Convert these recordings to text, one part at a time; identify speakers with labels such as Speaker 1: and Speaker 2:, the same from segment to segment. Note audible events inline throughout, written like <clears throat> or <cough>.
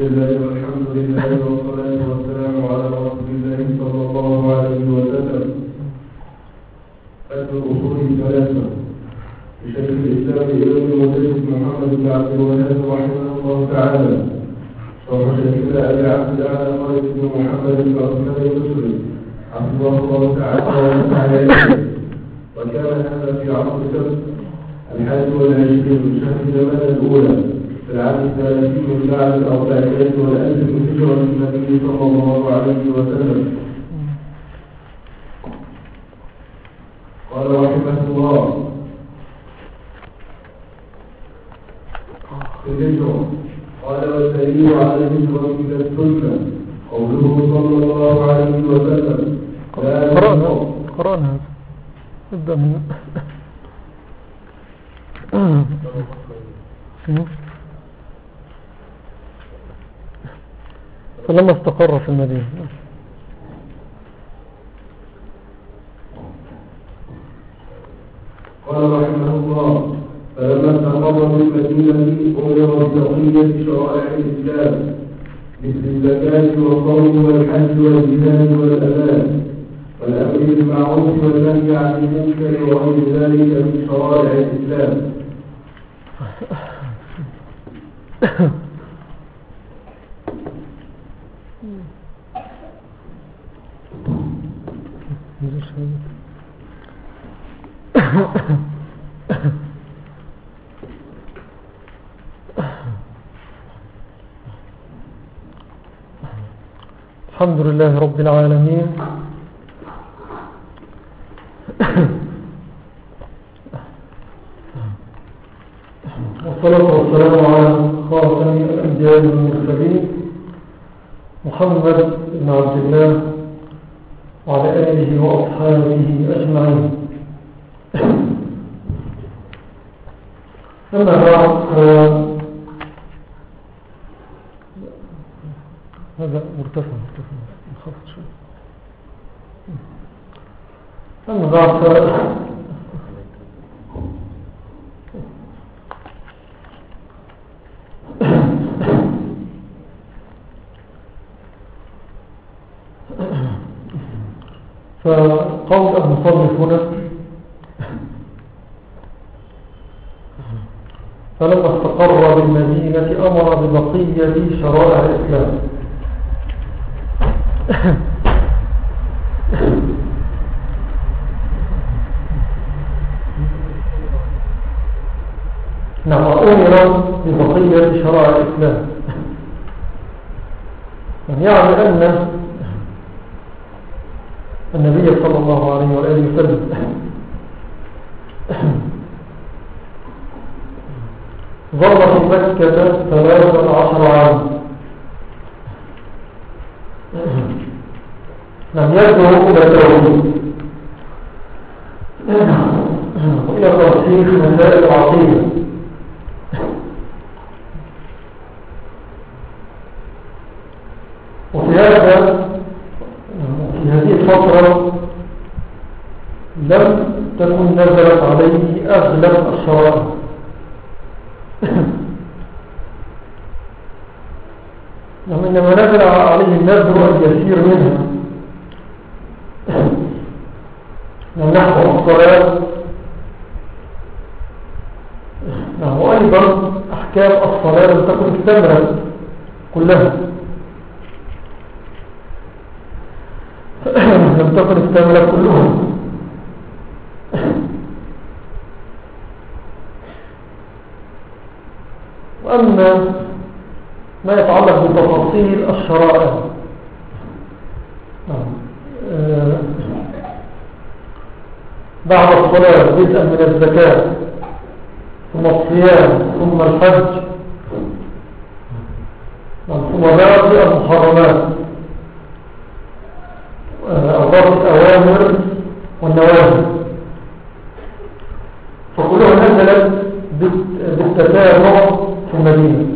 Speaker 1: الله والحمد لله والصلاة والسلام على رسول الله صلى الله عليه وسلم أهل الأصول الثلاثة لشيخ الإسلام إمام المدرس محمد بن عبد الوهاب رحمه الله تعالى شرح شيخنا أبي بن محمد بن عثمان المصري حفظه الله تعالى ونفع وكان هذا في عصر الحادي والعشرين من شهر جمال الأولى. العام الثلاثين من بعد الأربعينات والألف من هجرة النبي صلى الله عليه وسلم قال رحمه الله في الهجرة قال والدليل على الهجرة إلى السنة قوله صلى الله عليه وسلم لا
Speaker 2: قرأنا
Speaker 1: يحفظ
Speaker 2: قرأنا هذا ابدأ من فلما استقر في المدينة
Speaker 1: قال رحمه الله فلما استقر بالمدينة أمر ببقية شرائع الإسلام مثل الزكاة والصوم والحج والجهاد والأذان والأمر بالمعروف والنهي عن المنكر وغير ذلك من شرائع الإسلام
Speaker 2: الحمد لله رب العالمين. والصلاة والسلام على خاتم الأنبياء والمرسلين محمد بن عبد الله وعلى آله وأصحابه أجمعين. أما بعد ف- هذا مرتفع مرتفع. ف- فقول المصنف هنا فلما استقر بالمدينة أمر ببقية شرائع الإسلام نعم أمر ببقية شرائع الإسلام. يعني أن النبي صلى الله عليه وآله وسلم ظل في مكة ثلاثة عشر عام. لم إلى التوحيد وإلى تصحيح مسائل العقيدة وفي هذا في هذه الفترة لم تكن نزلت عليه أغلب الشرائع. إنما نزل عليه النذر اليسير منها نعم نحو الصلاة نعم وأيضا أحكام الصلاة لم تكن اكتملت كلها. لم تكن اكتملت كلها وأما ما يتعلق بتفاصيل الشرائع. آه، بعد الصلاة بدءا من الزكاة ثم الصيام ثم الحج ثم باقي المحرمات آه، باقي الأوامر والنواهي فكلها نزلت بال- بالتتابع في المدينة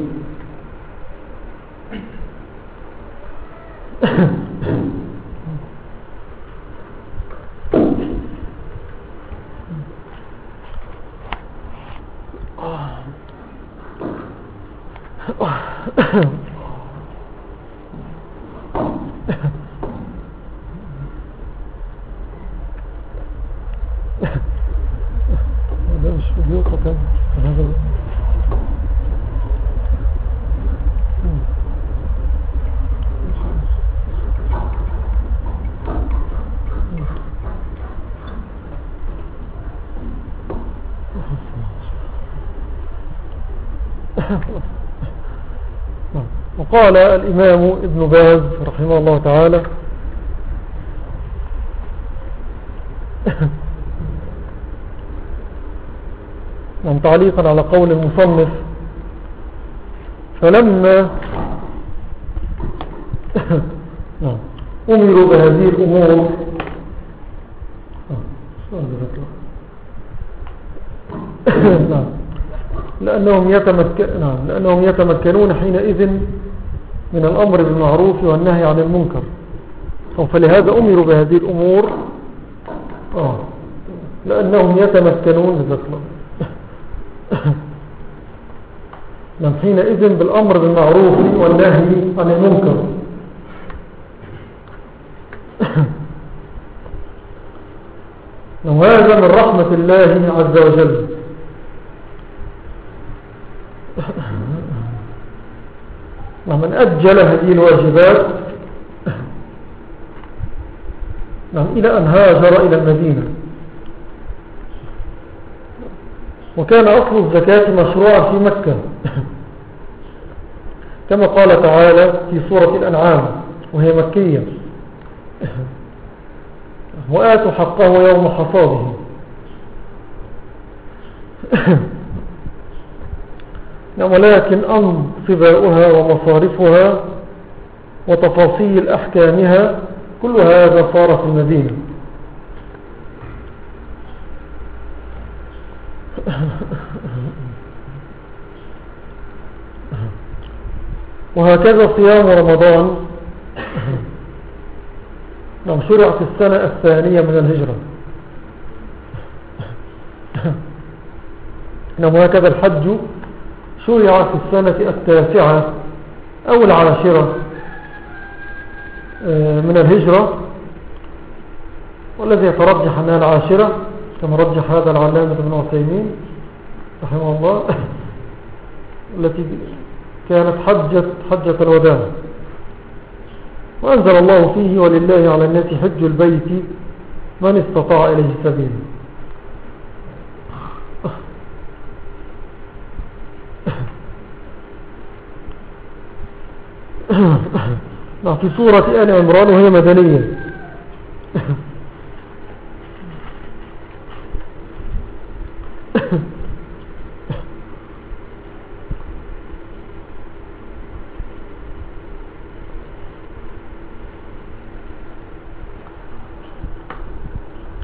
Speaker 2: ده مش فيديو قطع هذا وقال الإمام ابن باز رحمه الله تعالى نعم تعليقا على قول المصنف فلما أمروا بهذه الأمور لأنهم, نعم لأنهم يتمكنون حينئذ من الأمر بالمعروف والنهي عن المنكر. فلهذا أمروا بهذه الأمور. آه. لأنهم يتمكنون ذكرا من <laughs> حينئذ بالأمر بالمعروف والنهي عن المنكر. <laughs> وهذا من رحمة الله عز وجل؟ ومن أجل هذه الواجبات نعم إلى أن هاجر إلى المدينة. وكان أصل الزكاة مشروعا في مكة. <coughs> كما قال تعالى في سورة الأنعام وهي مكية. <coughs> وآتوا حقه يوم حصاده <coughs> ولكن أنصباؤها ومصارفها وتفاصيل أحكامها كل هذا صار في المدينة. وهكذا صيام رمضان نعم شرع في السنة الثانية من الهجرة. نعم وهكذا الحج شرع في السنة التاسعة أو العاشرة آه، من الهجرة. والذي يترجح أنها العاشرة كما رجح هذا العلامة ابن عثيمين رحمه الله <laughs> التي كانت حجة, حجة الوداع. وأنزل الله فيه ولله على الناس حج البيت من استطاع إليه سبيل نعم، <coughs> في سورة آل عمران وهي مدنية. <coughs>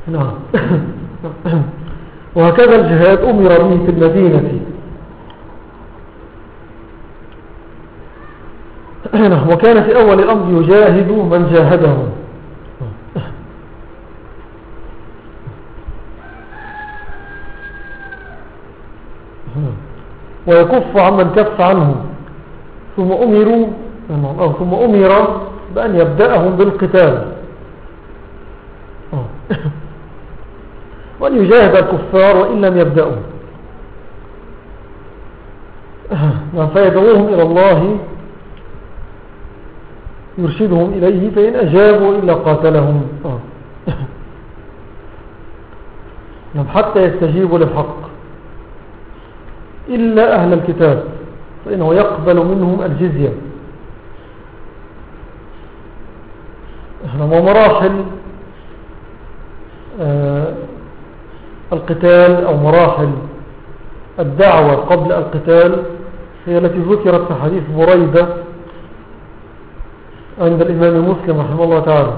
Speaker 2: نعم. <coughs> وهكذا الجهاد أمر به في المدينة نعم وكان في أول الأمر يجاهد من جاهده. ويكف عمن كف عنه. ثم أمروا ثم أمر بأن يبدأهم بالقتال. وأن يجاهد الكفار وإن لم يبدأوا. فيدعوهم إلى الله يرشدهم إليه فإن أجابوا إلا قاتلهم آه. <laughs> حتى يستجيبوا للحق إلا أهل الكتاب فإنه يقبل منهم الجزية ومراحل آه، القتال أو مراحل الدعوة قبل القتال هي التي ذكرت في حديث بريدة عند الإمام المسلم رحمه الله تعالى.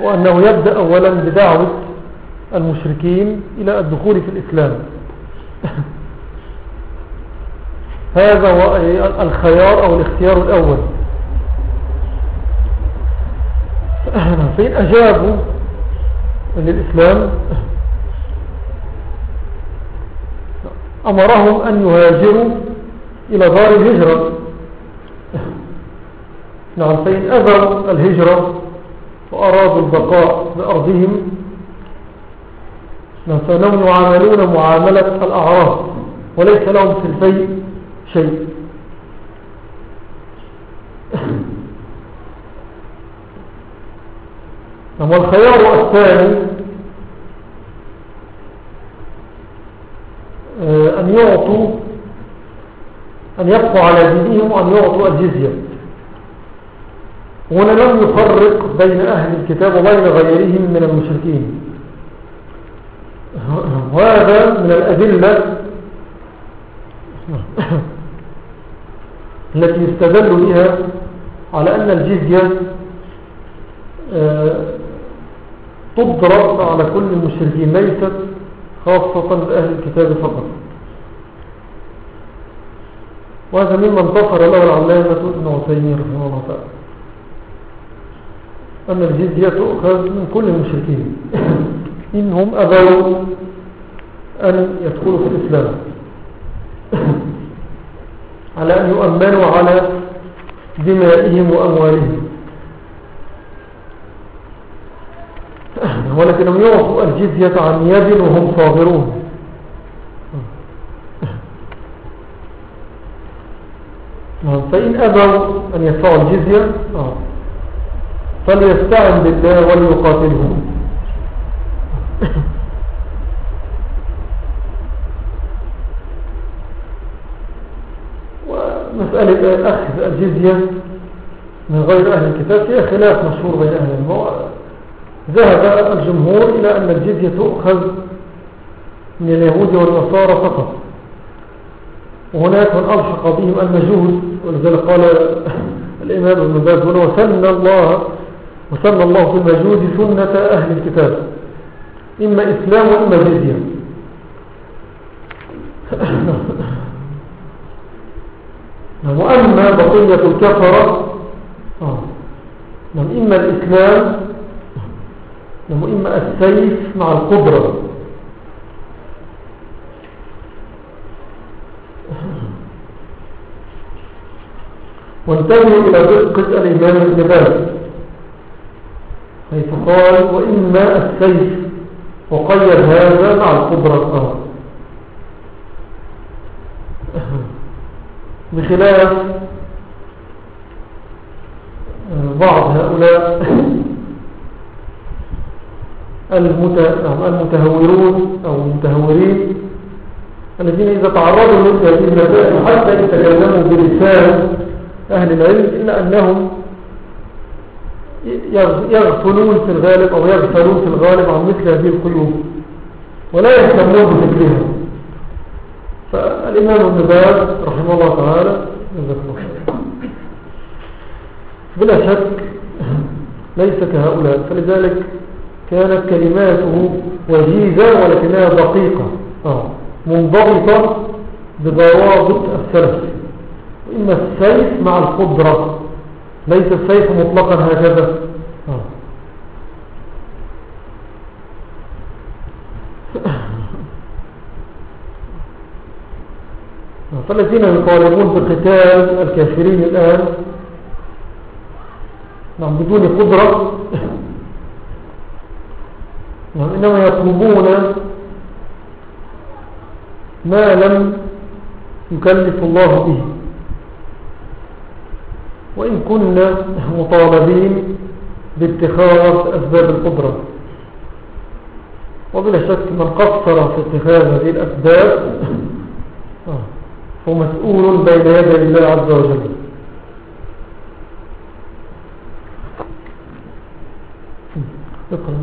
Speaker 2: وأنه يبدأ أولا بدعوة المشركين إلى الدخول في الإسلام. هذا هو الخيار أو الاختيار الأول. فإن أجابوا للإسلام أمرهم أن يهاجروا إلى دار الهجرة. نعم فإن أذروا الهجرة وأرادوا البقاء بأرضهم فإنهم يعاملون معاملة الأعراض وليس لهم في البيت شيء. والخيار الثاني آه، أن يعطوا أن يبقوا على دينهم وأن يعطوا الجزية هنا لم يفرق بين أهل الكتاب وبين غيرهم من المشركين. وهذا من الأدلة <coughs> التي يستدل بها على أن الجزية آه، تضرب على كل المشركين ليست خاصة بأهل الكتاب فقط. وهذا مما انتصر له العلامة ابن عثيمين رحمه الله تعالى. أن الجزية تؤخذ من كل المشركين. إنهم أبوا أن يدخلوا في الإسلام. على أن يؤمنوا على دمائهم وأموالهم. ولكنهم يعطوا الجزية عن يد وهم صاغرون فإن أبوا أن يدفعوا الجزية فليستعن بالله وليقاتلهم. ومسألة أخذ الجزية من غير أهل الكتاب فيها خلاف مشهور بين أهل الموضوع ذهب الجمهور إلى أن الجزية تؤخذ من اليهود والنصارى فقط. وهناك من ألحق بهم المجوز ولذلك قال الإمام ابن باز هنا وسن الله وسن الله في المجوز سنة أهل الكتاب. إما إسلام وإما جزية. وأما بقية الكفرة آه. نعم إما الإسلام وإما السيف مع القدرة. وانتبهوا إلى دقة الإمام ابن باز حيث قال وإما السيف وقيد هذا مع القدرة <clears throat> بخلاف بعض هؤلاء <clears throat> المتهورون أو المتهورين الذين إذا تعرضوا لهذه المسائل حتى يتكلموا بلسان أهل العلم إلا أنهم يغفلون في الغالب أو يغفلون في الغالب عن مثل هذه القلوب ولا يهتمون بذكرها. فالإمام ابن باز رحمه الله تعالى بلا شك ليس كهؤلاء فلذلك كانت كلماته وجيزة ولكنها دقيقة. آه. منضبطة بضوابط السلف. وإما السيف مع القدرة. ليس السيف مطلقا هكذا. آه. فالذين يطالبون بقتال الكافرين الآن نعم بدون قدرة وإنما يطلبون ما لم يكلف الله به. وإن كنا مطالبين باتخاذ أسباب القدرة. وبلا شك من قصر في اتخاذ هذه الأسباب هو مسؤول بين يدي الله عز وجل. اقرأ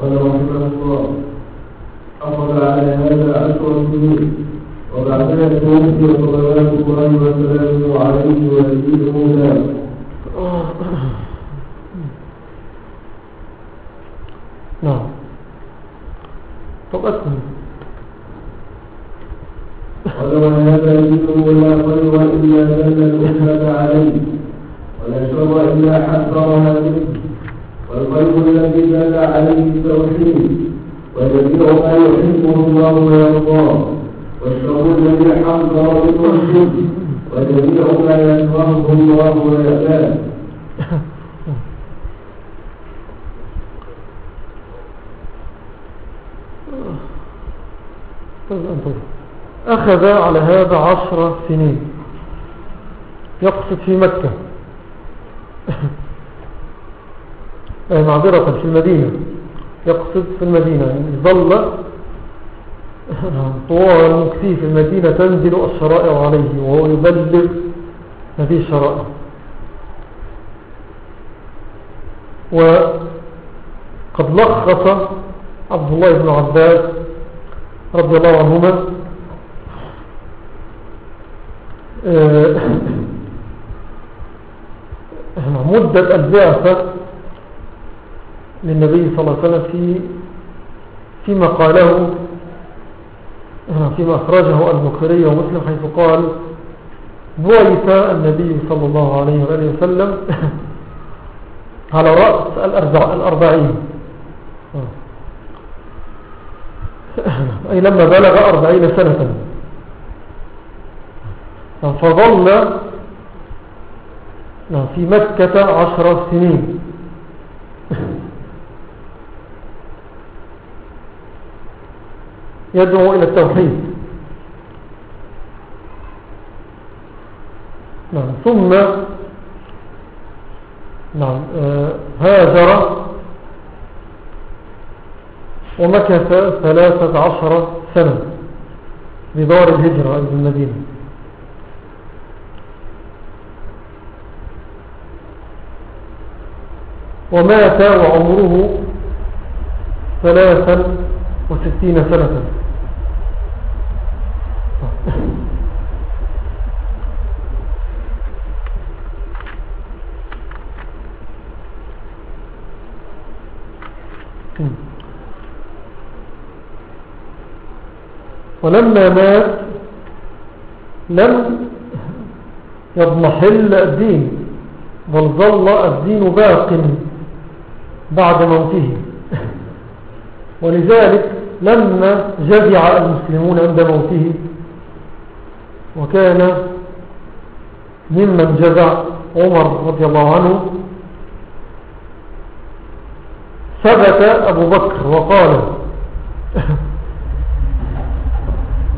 Speaker 1: قال رحمه الله حصل على هذا عشر سنين وبعدها توفي صلوات الله وسلامه عليه ويزيد ذلك
Speaker 2: نعم طب أكمل
Speaker 1: ولو هذا الذكر ولا خير إلا دل الأمة عليه ولا شر إلا حذرها منه والقلب الذي دل عليه التوحيد ويذكر ما يحبه الله ويرضاه والشر الذي حذر منه الشرك وجميع ما يكرهه الله ويأباه
Speaker 2: أخذ على هذا عشر سنين. يقصد في مكة. <laughs> معذرة في المدينة. يقصد في المدينة. يعني ظل <laughs> طوال مكتي في المدينة تنزل الشرائع عليه وهو يبلغ هذه الشرائع. وقد لخص عبد الله بن عباس رضي الله عنهما آه، <clears throat> مدة البعثة للنبي صلى الله عليه وسلم في فيما قاله فيما أخرجه البخاري ومسلم حيث قال بعث النبي صلى الله عليه وآله وسلم <laughs> على رأس الأربعين. <clears throat> أي لما بلغ أربعين سنة. فظل في مكة عشر سنين. يدعو إلى التوحيد. نعم ثم نعم آه هاجر ومكث ثلاثة عشر سنة بدار الهجرة إلى المدينة. ومات وعمره ثلاثا وستين سنة. ولما مات لم يضمحل الدين بل ظل الدين باق. بعد موته. ولذلك لما جزع المسلمون عند موته وكان ممن جزع عمر رضي الله عنه ثبت أبو بكر وقال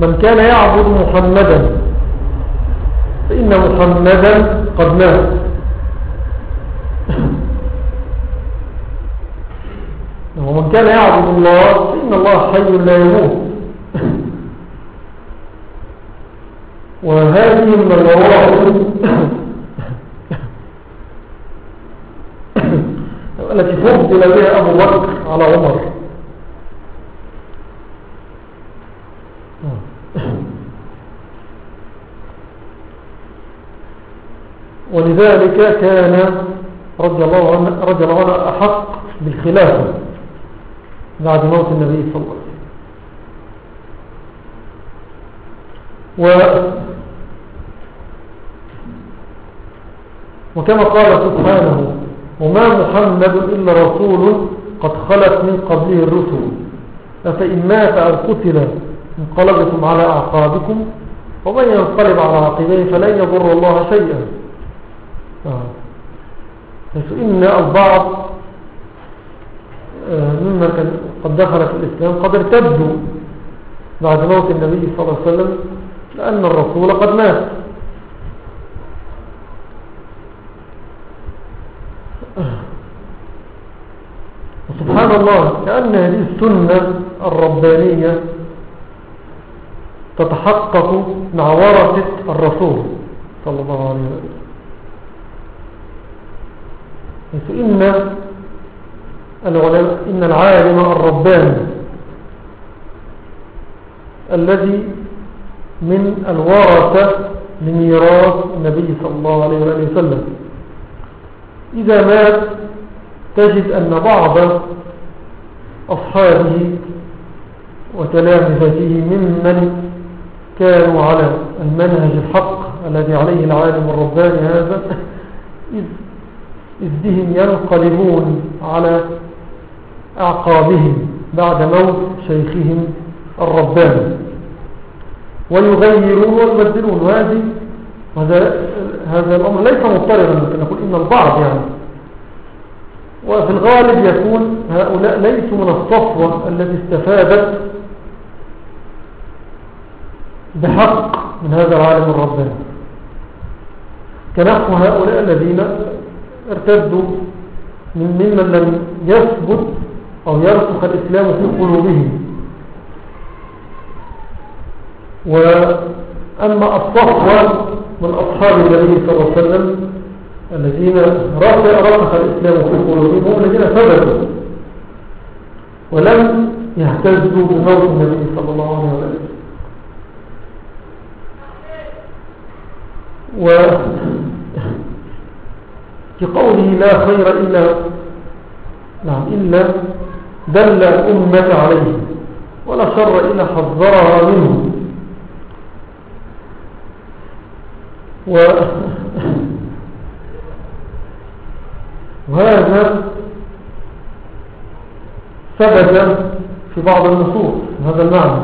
Speaker 2: من كان يعبد محمدا فإن محمدا قد مات. ومن كان يعبد الله فإن الله حي لا يموت. وهذه من الروائح التي فضل بها أبو بكر على عمر. ولذلك كان رضي الله عنه أحق بالخلافة. بعد موت النبي صلى الله عليه وسلم. و وكما قال سبحانه وما محمد إلا رسول قد خلت من قبله الرسل. أفإن مات أو قتل انقلبتم على أعقابكم ومن ينقلب على عقبيه فلن يضر الله شيئا. آه. إن البعض آه، مما كان قد دخل في الإسلام قد ارتدوا بعد موت النبي صلى الله عليه وسلم لأن الرسول قد مات. وسبحان الله كأن هذه السنة الربانية تتحقق مع ورثة الرسول صلى الله عليه وسلم. إن العلماء إن العالم الرباني الذي من الورثة لميراث النبي صلى الله عليه وسلم. إذا مات تجد أن بعض أصحابه وتلامذته ممن كانوا على المنهج الحق الذي عليه العالم الرباني هذا إذ بهم ينقلبون على أعقابهم بعد موت شيخهم الرباني. ويغيرون ويبدلون. وهذه هذا هذا الأمر ليس مضطردا. لكن نقول إن البعض يعني. وفي الغالب يكون هؤلاء ليسوا من الصفوة التي استفادت بحق من هذا العالم الرباني. كنحو هؤلاء الذين ارتدوا من ممن لم يثبت أو يرسخ الإسلام في قلوبهم. وأما الصفوة من أصحاب النبي صلى الله عليه وسلم الذين رسخ الإسلام في قلوبهم هم الذين ثبتوا ولم يهتزوا بموت النبي صلى الله عليه وسلم. و في قوله لا خير إلا نعم إلا دل الأمة عليه ولا شر إلا حذرها منه. و وهذا ثبت في بعض النصوص هذا المعنى.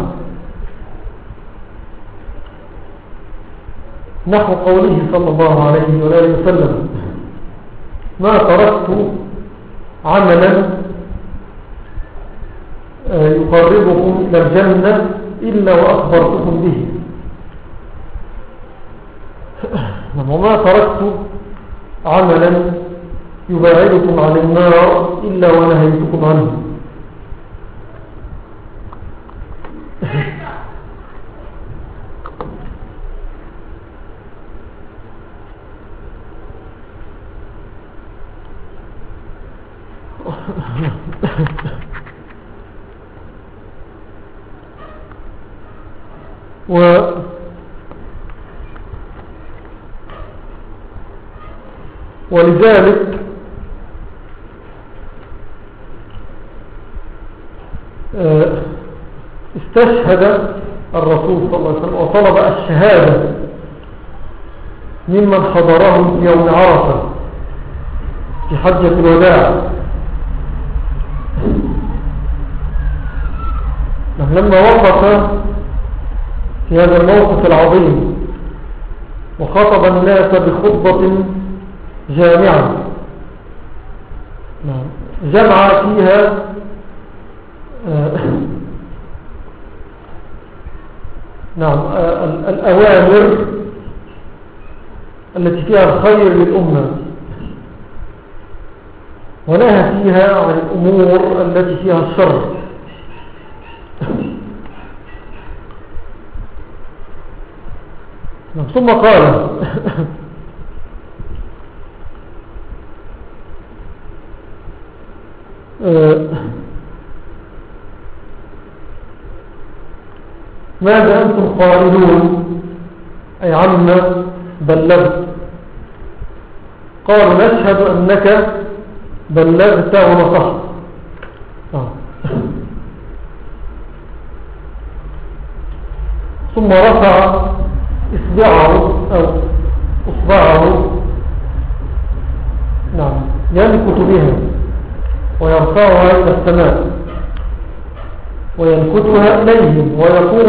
Speaker 2: نحو قوله صلى الله عليه وآله وسلم ما تركت عملا يقربكم إلى الجنة إلا وأخبرتكم به. وما تركت عملا يباعدكم عن النار إلا ونهيتكم عنه. و ولذلك آه، استشهد الرسول صلى الله عليه وسلم وطلب الشهادة ممن حضره يوم عرفة في حجة الوداع. لما وقف في هذا الموقف العظيم. وخطب الناس بخطبة جامعة. نعم. جمع فيها آه، نعم آه، الأوامر التي فيها الخير للأمة. ونهى فيها عن الأمور التي فيها الشر. ثم قال <laughs> ماذا أنتم قائلون؟ أي عما بلغت؟ قالوا نشهد أنك بلغت ونصحت. آه. <laughs> ثم رفع إصبعه أو إصبعه نعم ينكت بها ويرفعها إلى السماء وينكتها إليهم ويقول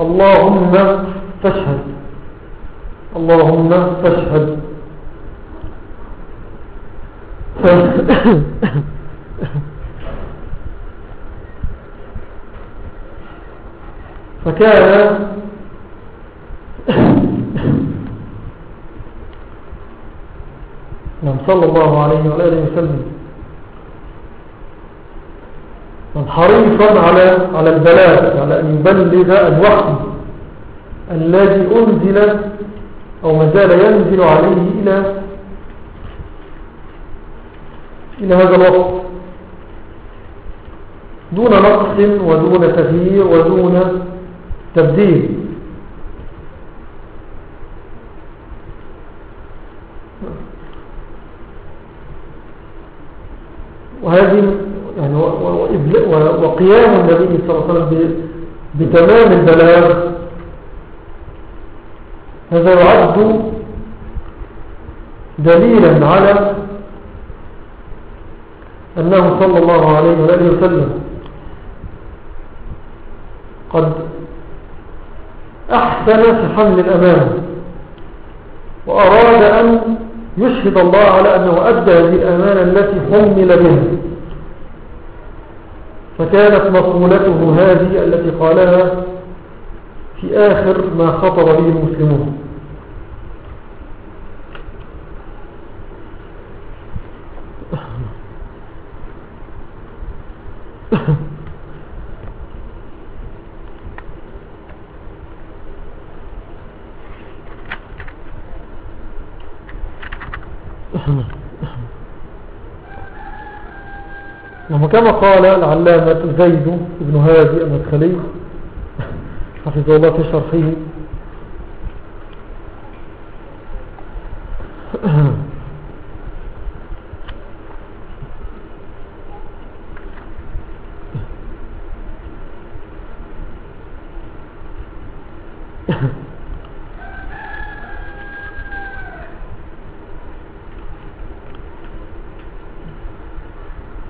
Speaker 2: اللهم فاشهد اللهم فاشهد. فكان نعم صلى الله عليه وآله وسلم. حريصا على على البلاغ على أن يبلغ الوحي الذي أنزل أو ما زال ينزل عليه إلى إلى هذا الوقت دون نقص ودون تغيير ودون تبديل وهذه يعني وقيام النبي صلى الله عليه وسلم بتمام البلاغ. هذا يعد دليلا على أنه صلى الله عليه وآله وسلم قد أحسن في حمل الأمان وأراد أن يشهد الله على أنه أدى هذه الأمانة التي حمل بها. فكانت مقولته هذه التي قالها في آخر ما خطر به المسلمون. <coughs> وكما قال العلامة زيد بن هادي المدخلي حفظه الله في شرحه. <clears throat>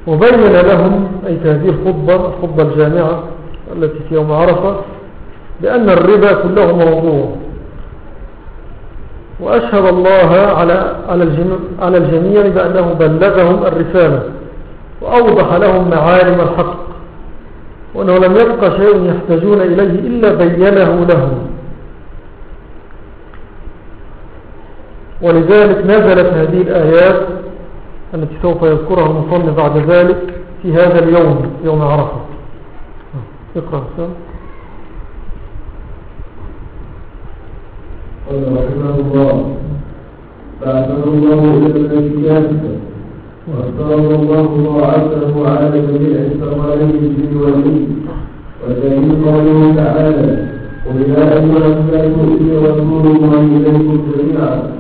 Speaker 2: وبين لهم أي هذه الخطبة الخطبة الجامعة التي في يوم عرفة بأن الربا كله موضوع. وأشهد الله على على الجميع بأنه بلغهم الرسالة وأوضح لهم معالم الحق. وأنه لم يبقى شيء يحتاجون إليه إلا بينه لهم. ولذلك نزلت هذه الآيات التي سوف يذكرها المصنف بعد ذلك في هذا اليوم يوم عرفة. اقرأ سلام
Speaker 1: قال رحمه الله فأعتبر الله إلى الكتاب واختار الله طاعته على جميع الثمرين في الولي ودليل قوله تعالى قل يا أيها الناس إني رسول الله إليكم جميعا.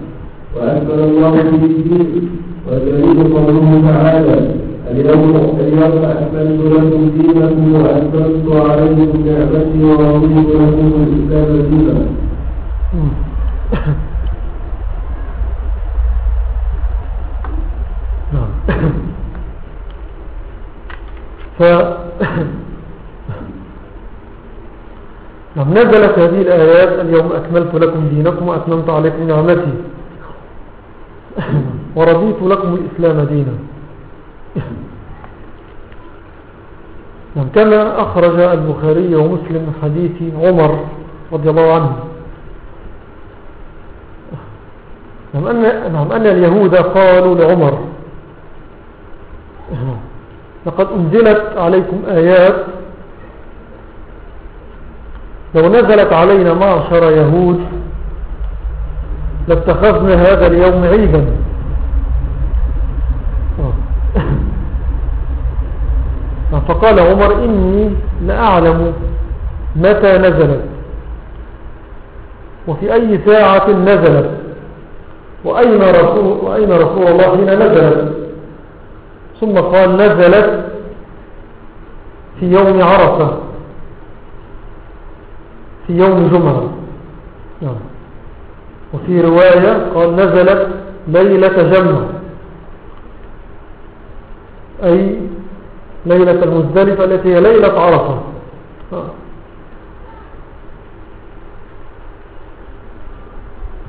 Speaker 1: وأكبر الله في الدين ودليل قوله تعالى اليوم اليوم أكملت لكم دينكم وأكملت عليكم نعمتي ورضيت لكم الإسلام دينا.
Speaker 2: ف نعم نزلت هذه الآيات اليوم أكملت لكم دينكم وأتممت عليكم نعمتي. ورضيت لكم الإسلام دينا. كما أخرج البخاري ومسلم من حديث عمر رضي الله عنه. نعم نعم أن اليهود قالوا لعمر لقد أنزلت عليكم آيات. لو نزلت علينا معشر يهود لاتخذنا هذا اليوم عيدا. فقال عمر إني لأعلم متى نزلت. وفي أي ساعة نزلت. وأين رسول, وأين رسول الله حين نزلت؟ ثم قال نزلت في يوم عرفة. في يوم جمعة. نعم وفي رواية قال نزلت ليلة جمع أي ليلة المزدلفة التي هي ليلة عرفة.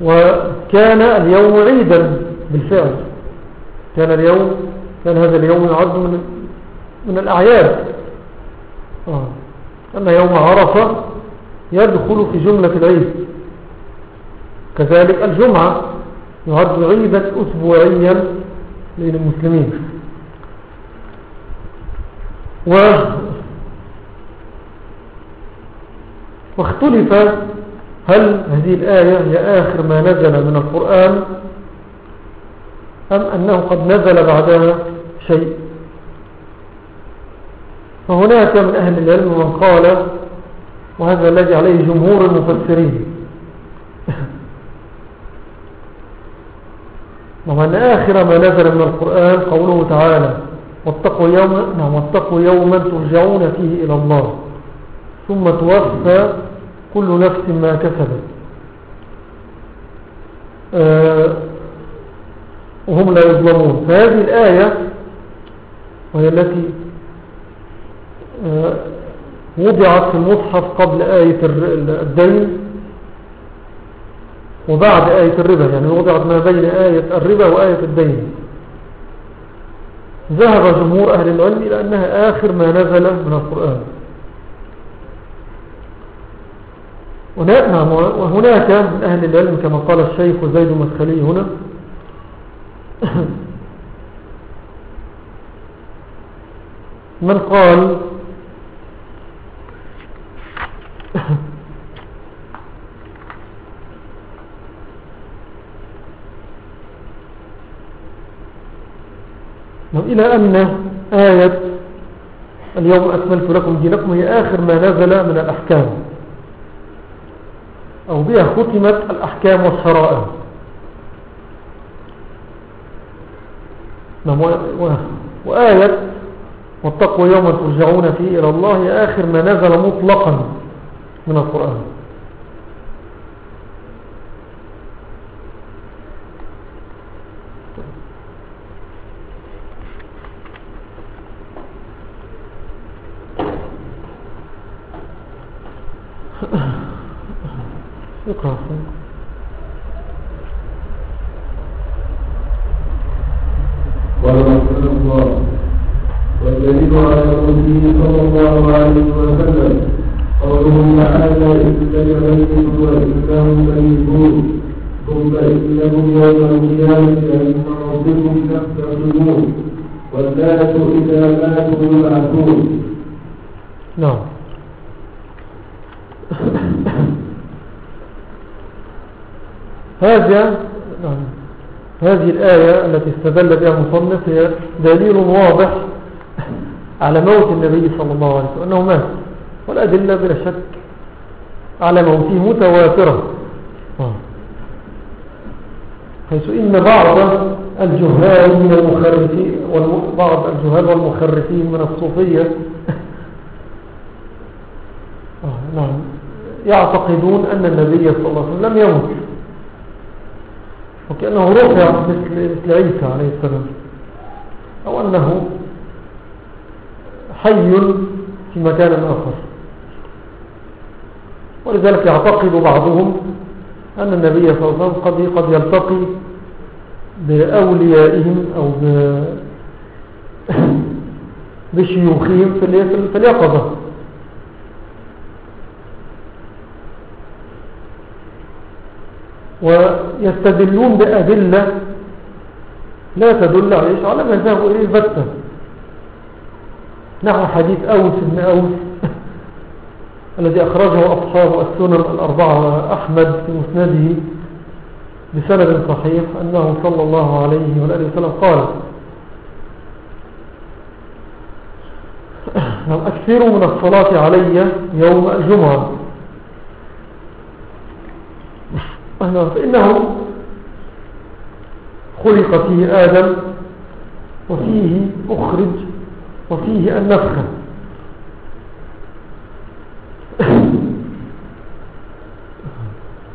Speaker 2: وكان اليوم عيدا بالفعل. كان اليوم كان هذا اليوم يعد من من الأعياد. آه. أن يوم عرفة يدخل في جملة العيد. كذلك الجمعة يعد عيدا أسبوعيا للمسلمين. و واختلف هل هذه الآية هي آخر ما نزل من القرآن أم أنه قد نزل بعدها شيء؟ فهناك من أهل العلم من قال وهذا الذي عليه جمهور المفسرين. ومن آخر ما نزل من القرآن قوله تعالى واتقوا يوما, نعم واتقوا يوما ترجعون فيه إلى الله. ثم توفى كل نفس ما كسبت. آه وهم لا يظلمون. فهذه الآية وهي التي آه وضعت في المصحف قبل آية الدين وبعد آية الربا يعني وضعت ما بين آية الربا وآية الدين. ذهب جمهور أهل العلم إلى أنها آخر ما نزل من القرآن. وهناك من أهل العلم كما قال الشيخ زيد المدخلي هنا من قال نعم، إلى أن آية اليوم أكملت لكم دينكم هي آخر ما نزل من الأحكام. أو بها ختمت الأحكام والشرائع. نعم وآية واتقوا يوما ترجعون فيه إلى الله هي آخر ما نزل مطلقا من القرآن. اقرأ
Speaker 1: الله والدليل على قوله صلى الله عليه وسلم. قوله تعالى إن ميت وإنهم ميتون ثم إنهم يوم القيامة عند ربكم تختصمون والناس إذا ماتوا يبعثون.
Speaker 2: نعم. هذا هذه الآية التي استدل بها المصنف هي دليل واضح على موت النبي صلى الله عليه وسلم. أنه مات. والأدلة بلا شك على موته متواترة. حيث إن بعض الجهال من المخرفين بعض الجهال والمخرفين من الصوفية <laughs> آه، نعم يعتقدون أن النبي صلى الله عليه وسلم لم يمت وكأنه رفع مثل, عيسى عليه السلام. أو أنه حي في مكان آخر. ولذلك يعتقد بعضهم أن النبي صلى الله عليه وسلم قد يلتقي بأوليائهم أو <coughs> بشيوخهم في اليقظة. ويستدلون بأدلة لا تدل عليه على ما ذهبوا إليه البتة نحو حديث أوس بن أوس <laughs> الذي أخرجه أصحاب السنن الأربعة أحمد في مسنده بسند صحيح أنه صلى الله عليه وآله وسلم قال أكثروا من الصلاة علي يوم الجمعة. فإنه خلق فيه آدم وفيه أخرج وفيه النفخ.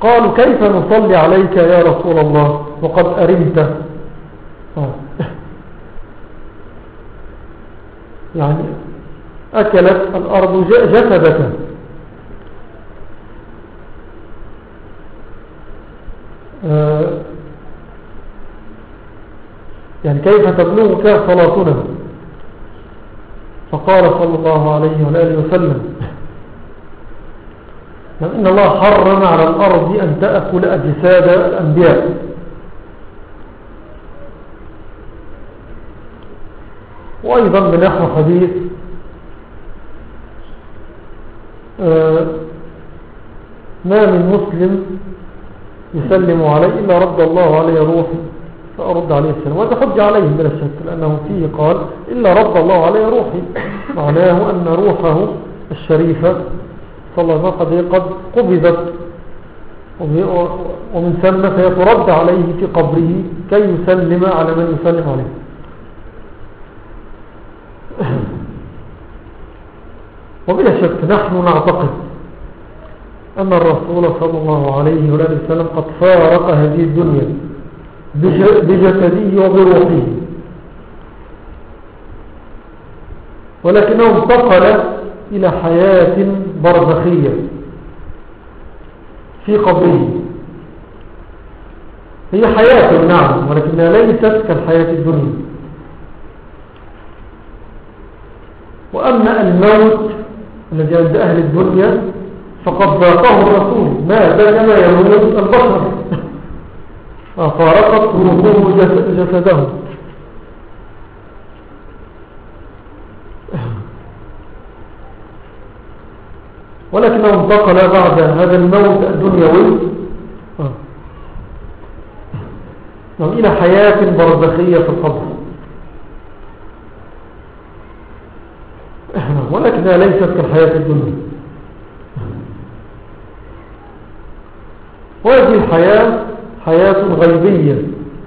Speaker 2: قالوا كيف نصلي عليك يا رسول الله؟ وقد أرمت يعني أكلت الأرض جسدك آه، يعني كيف تبلغك صلاتنا فقال صلى الله عليه وآله وسلم إن الله حرم على الأرض أن تأكل أجساد الأنبياء. وأيضا بنحو حديث آه، ما من مسلم يسلم علي إلا رد الله علي روحي فأرد عليه السلام. وهذا حج عليهم بلا شك لأنه فيه قال إلا رد الله علي روحي معناه أن روحه الشريفة صلى الله عليه وسلم قد قبضت ومن ثم فيترد عليه في قبره كي يسلم على من يسلم عليه. وبلا شك نحن نعتقد أن الرسول صلى الله عليه وسلم قد فارق هذه الدنيا بجسده وبروحه. ولكنه انتقل إلى حياة برزخية في قبره. هي حياة نعم ولكنها ليست كالحياة الدنيا. وأما الموت الذي عند أهل الدنيا فقد ذاقه الرسول. ما بينما يموت البشر. <laughs> فارقت روحه جسده. <laughs> ولكنه انتقل بعد هذا الموت الدنيوي. <laughs> نعم، إلى حياة برزخية في القبر. ولكنها ليست كالحياة الدنيا وهذه الحياة حياة غيبية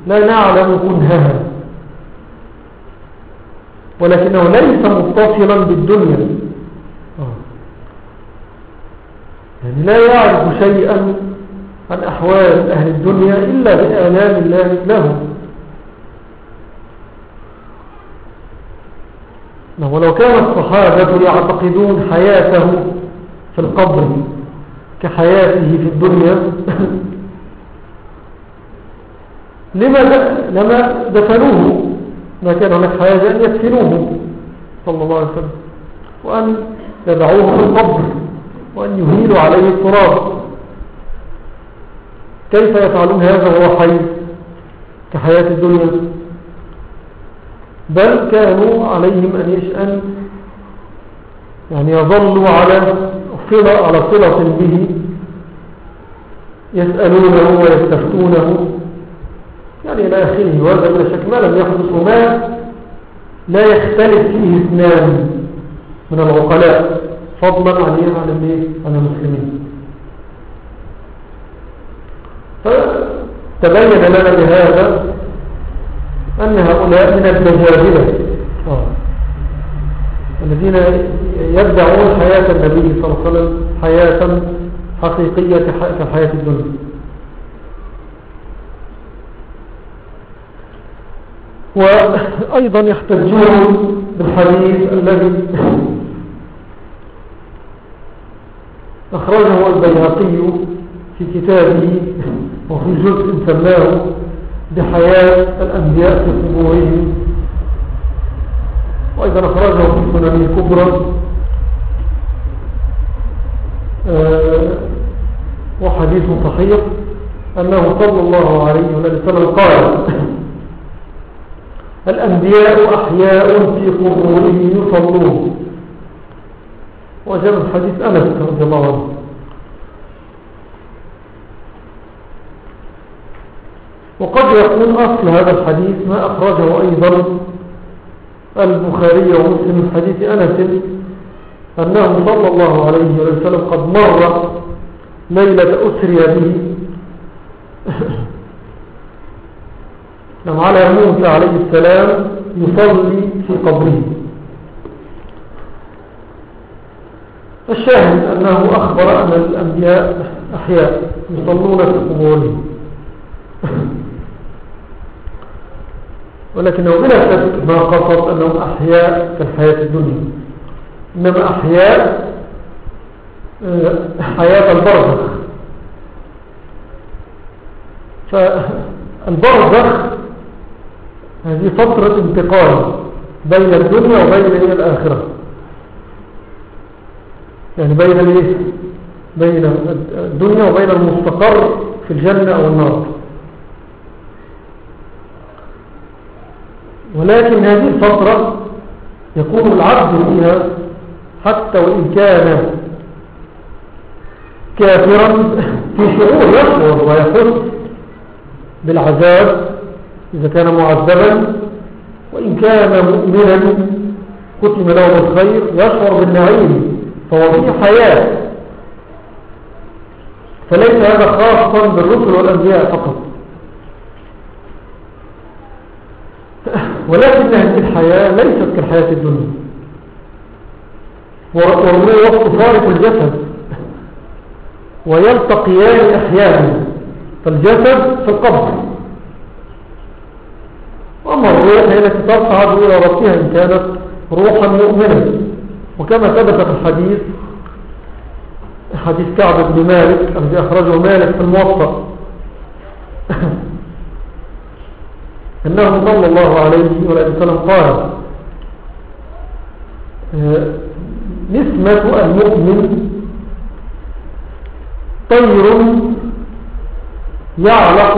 Speaker 2: لا نعلم كنهها ولكنه ليس متصلا بالدنيا. يعني لا يعرف شيئا عن أحوال أهل الدنيا إلا بآلام الله له. نعم، ولو كان الصحابة يعتقدون حياته في القبر كحياته في الدنيا. <laughs> لما لما دفنوه ما كان هناك حاجة أن يدفنوه صلى الله عليه وسلم. وأن يدعوه في القبر وأن يهيلوا عليه التراب. كيف يفعلون هذا وهو حي كحياة الدنيا؟ بل كانوا عليهم أن يشأن يعني يظلوا على صلة, على صلة به يسألونه ويستفتونه. يعني إلى آخره وهذا بلا شك ما لم يحدث وما لا يختلف فيه اثنان من العقلاء. فضلا عن عن عن المسلمين. فتبين لنا بهذا أن هؤلاء من الدجاجلة آه. الذين يدعون حياة النبي صلى الله عليه وسلم حياة حقيقية كحياة الدنيا. وأيضا يحتجون بالحديث الذي أخرجه البيهقي في كتابه وفي جزء سماه بحياة الأنبياء في قبورهم. وأيضا أخرجه في السنن الكبرى آه، وحديث صحيح أنه صلى الله عليه وسلم قال الأنبياء أحياء في قبورهم يصلون. وجاء حديث أنس رضي الله عنه. وقد يكون أصل هذا الحديث ما أخرجه أيضا البخاري ومسلم من حديث أنس أنه صلى الله عليه وسلم قد مر ليلة أسري به. لما على موسى عليه السلام يصلي في قبره. الشاهد أنه أخبر أن الأنبياء أحياء يصلون في قبورهم. ولكنه بلا شك ما قصد أنهم أحياء كالحياة الدنيا. إنما أحياء آه، حياة البرزخ. فالبرزخ هذه فترة انتقال بين الدنيا وبين الآخرة. يعني بين بين الدنيا وبين المستقر في الجنة أو النار ولكن هذه الفترة يكون العبد فيها حتى وإن كان كافرا في شعور يشعر ويحس بالعذاب إذا كان معذبا وإن كان مؤمنا كتم له الخير يشعر بالنعيم فهو فيه حياة. فليس هذا خاصا بالرسل والأنبياء فقط. ولكن هذه الحياة ليست كالحياة الدنيا. والروح تفارق الجسد. ويلتقيان أحيانا. فالجسد في القبر. وأما الروح هي التي تصعد إلى ربها إن كانت روحا مؤمنة. وكما ثبت في الحديث حديث كعب بن مالك الذي أخرجه مالك في الموطأ. <laughs> أنه صلى الله عليه وسلم قال آه، نسمة المؤمن طير يعلق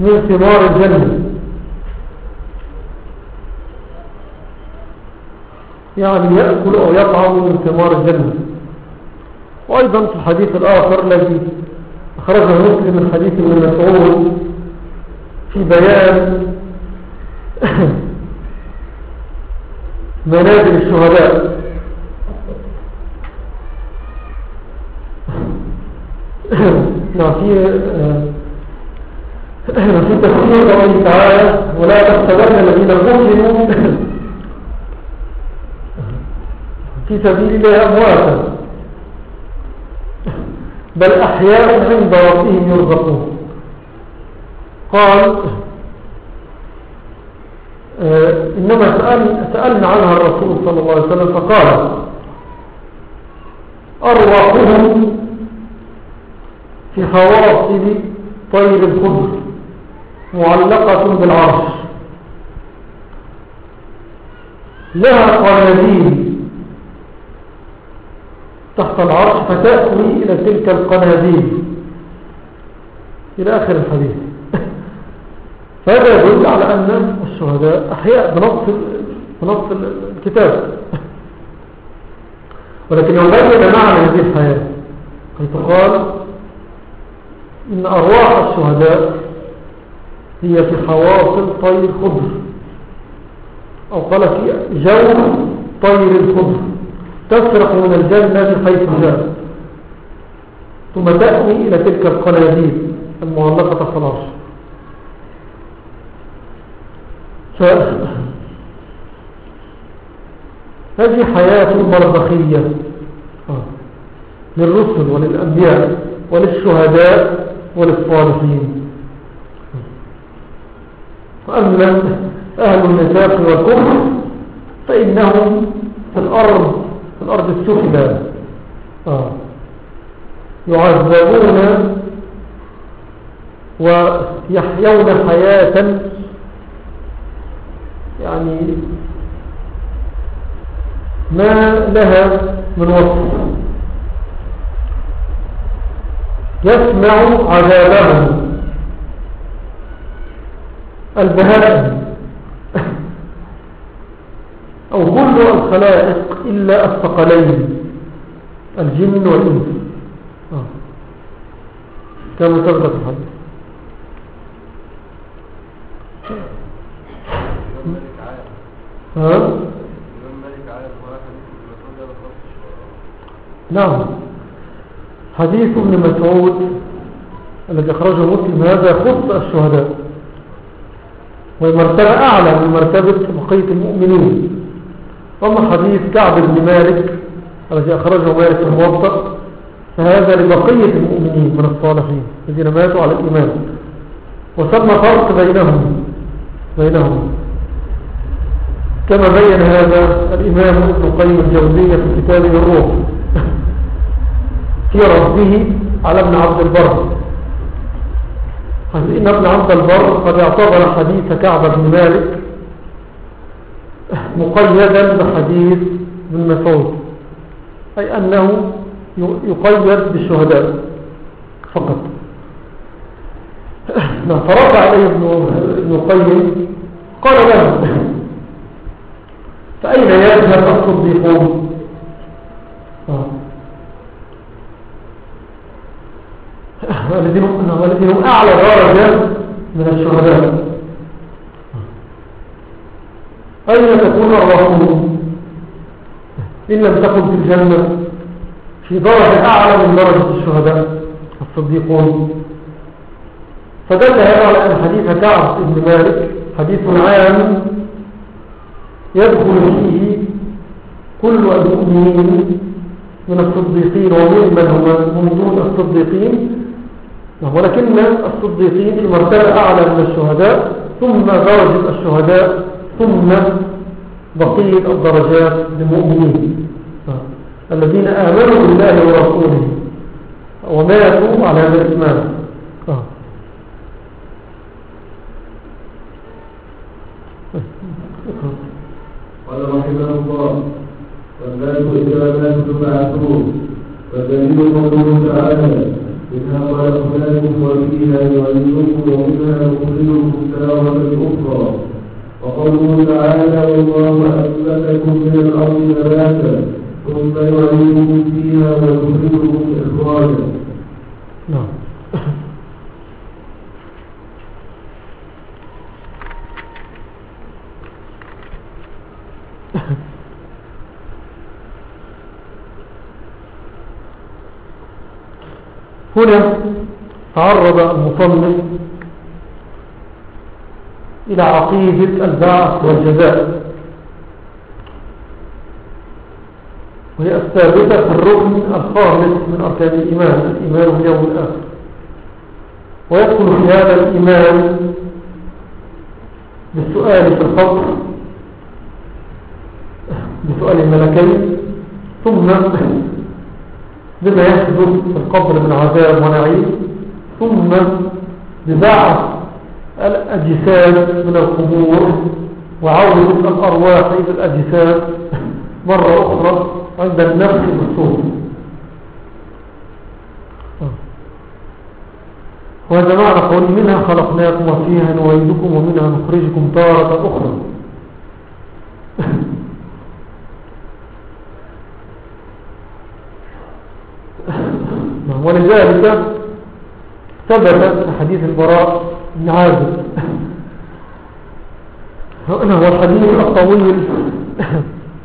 Speaker 2: من ثمار الجنة يعني يأكل أو يطعم من ثمار الجنة وأيضا في الحديث الآخر الذي أخرجه مسلم من حديث من مسعود في بيان منازل الشهداء. نعم في في تفسير قوله تعالى ولا تحسبن الذين قتلوا في سبيل الله أمواتا بل أحياء عند ربهم يرزقون. قال آه، إنما سأل سألنا عنها الرسول صلى الله عليه وسلم فقال أرواحهم في خواصل طير الخضر معلقة بالعرش. لها قناديل تحت العرش فتأوي إلى تلك القناديل. إلى آخر الحديث. فهذا يدل على أن الشهداء أحياء بنص بنص الكتاب. ولكن بين معنى هذه الحياة حيث قال إن أرواح الشهداء هي في حواصل طير خضر أو قال في جو طير الخضر تسرق من الجنة حيث جاء ثم تأوي إلى تلك القناديل المعلقة في العرش. هذه حياة برزخية آه. للرسل وللأنبياء وللشهداء وللصالحين. وأما أهل النفاق والكفر فإنهم في الأرض في الأرض السفلى. آه. يعذبون ويحيون حياة يعني ما لها من وصف. يسمع عذابهم البهائم أو كل الخلائق إلا الثقلين. الجن والإنس. كما في الحديث ها؟ نعم. حديث ابن مسعود الذي أخرجه مسلم هذا يخص الشهداء. ومرتبة أعلى من مرتبة بقية المؤمنين. أما حديث كعب بن مالك الذي أخرجه مالك الموضع فهذا لبقية المؤمنين من الصالحين الذين ماتوا على الإيمان. وسمى فرق بينهم بينهم. كما بين هذا الإمام ابن قيم الجوزية في كتابه الروح في رده على ابن عبد البر. إن ابن عبد البر قد اعتبر حديث كعب بن مالك مقيدا بحديث ابن مسعود أي أنه يقيد بالشهداء فقط. فرفع عليه ابن قيم قال له فأين يذهب الصديقون والذين هم أعلى درجة من الشهداء. أين تكون أرواحهم إن لم تكن في الجنة. في درجة أعلى من درجة الشهداء الصديقون. فدل هذا على أن حديث كعب بن مالك حديث عام يدخل فيه كل المؤمنين من الصديقين وممن هم من دون الصديقين ولكن الصديقين في مرتبة أعلى من الشهداء ثم درجة الشهداء ثم بقية الدرجات للمؤمنين. الذين آمنوا بالله ورسوله وماتوا على هذا الإسلام.
Speaker 1: قال رحمه الله. والناس إذا الناس تبعثون فدليل قوله تعالى منها خلقناكم وفيها نعيدكم ومنها نخرجكم تارة أخرى وقوله تعالى والله أنبتكم من الأرض نباتا ثم يعيدكم فيها ويخرجكم إخراجا.
Speaker 2: نعم. هنا تعرض المصنف إلى عقيدة البعث والجزاء. وهي الثابتة في الركن الخامس من أركان الإيمان الإيمان باليوم الآخر. ويدخل في هذا الإيمان بالسؤال في القبر بسؤال الملكين ثم بما يحدث في القبر من عذاب ونعيم ثم ببعث الأجساد من القبور وعودة الأرواح إلى الأجساد مرة أخرى عند النفس والصور وهذا معنى قول منها خلقناكم وفيها نويدكم ومنها نخرجكم تارة أخرى. <laughs> ولذلك ثبت في حديث البراء بن عازب. هو الحديث الطويل